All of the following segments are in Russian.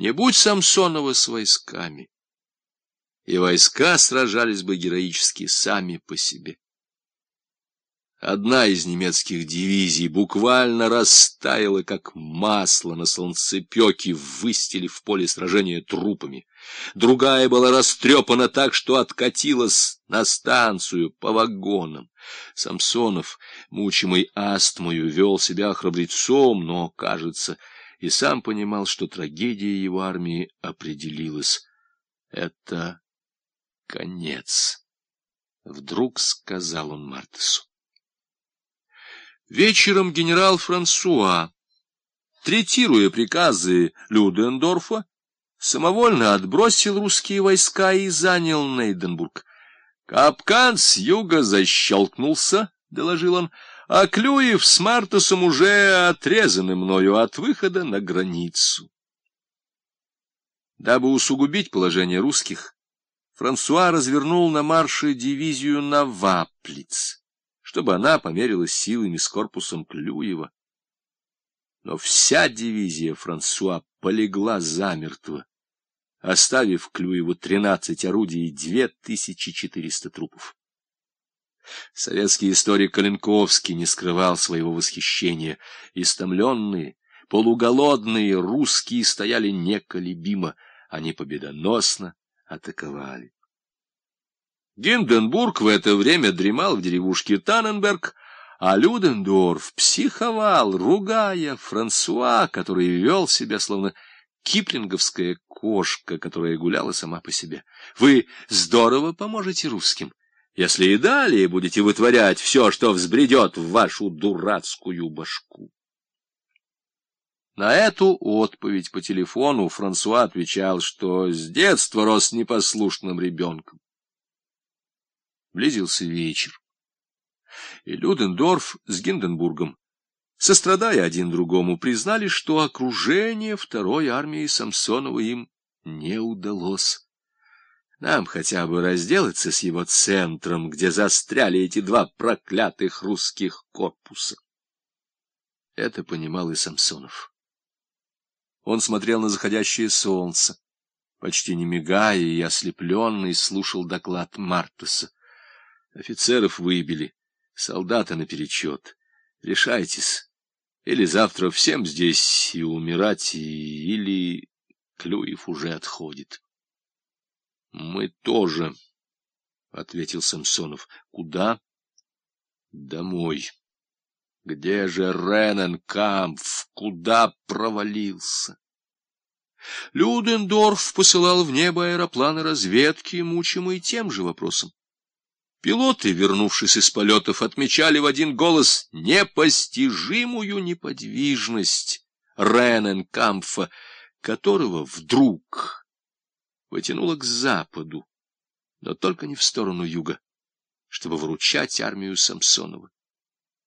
Не будь Самсонова с войсками, и войска сражались бы героически сами по себе. Одна из немецких дивизий буквально растаяла, как масло на солнцепеке, выстелив поле сражения трупами. Другая была растрепана так, что откатилась на станцию по вагонам. Самсонов, мучимый астмою, вел себя храбрецом, но, кажется, и сам понимал, что трагедия его армии определилась. Это конец. Вдруг сказал он Мартесу. Вечером генерал Франсуа, третируя приказы Людендорфа, самовольно отбросил русские войска и занял Нейденбург. «Капкан с юга защелкнулся», — доложил он, — «а Клюев с Мартусом уже отрезаны мною от выхода на границу». Дабы усугубить положение русских, Франсуа развернул на марше дивизию на Ваплиц чтобы она померилась силами с корпусом Клюева. Но вся дивизия Франсуа полегла замертво, оставив Клюеву тринадцать орудий и две тысячи четыреста трупов. Советский историк Калинковский не скрывал своего восхищения. Истомленные, полуголодные русские стояли неколебимо, они победоносно атаковали. Гинденбург в это время дремал в деревушке Танненберг, а Людендорф психовал, ругая Франсуа, который вел себя словно киплинговская кошка, которая гуляла сама по себе. Вы здорово поможете русским, если и далее будете вытворять все, что взбредет в вашу дурацкую башку. На эту отповедь по телефону Франсуа отвечал, что с детства рос непослушным ребенком. Близился вечер. И Людендорф с Гинденбургом, сострадая один другому, признали, что окружение второй армии Самсонова им не удалось. Нам хотя бы разделаться с его центром, где застряли эти два проклятых русских корпуса. Это понимал и Самсонов. Он смотрел на заходящее солнце, почти не мигая и ослепленный слушал доклад Мартеса. Офицеров выбили, солдаты наперечет. Решайтесь. Или завтра всем здесь и умирать, и... или Клюев уже отходит. — Мы тоже, — ответил Самсонов. — Куда? — Домой. — Где же Рененкампф? Куда провалился? Людендорф посылал в небо аэропланы разведки, мучимые тем же вопросом. Пилоты, вернувшись из полетов, отмечали в один голос непостижимую неподвижность Рененкамфа, которого вдруг потянуло к западу, но только не в сторону юга, чтобы выручать армию Самсонова.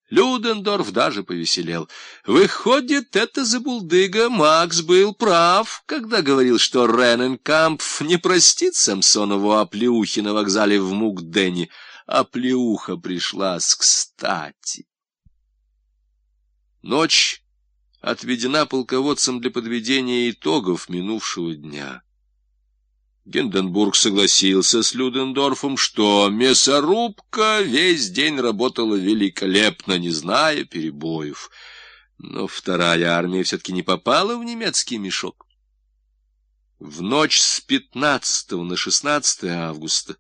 Людендорф даже повеселел. Выходит, это забулдыга Макс был прав, когда говорил, что Рененкампф не простит Самсонову оплеухи на вокзале в Мукдене, а плеуха пришлась кстати. Ночь отведена полководцам для подведения итогов минувшего дня. Гинденбург согласился с Людендорфом, что мясорубка весь день работала великолепно, не зная перебоев. Но вторая армия все-таки не попала в немецкий мешок. В ночь с 15 на 16 августа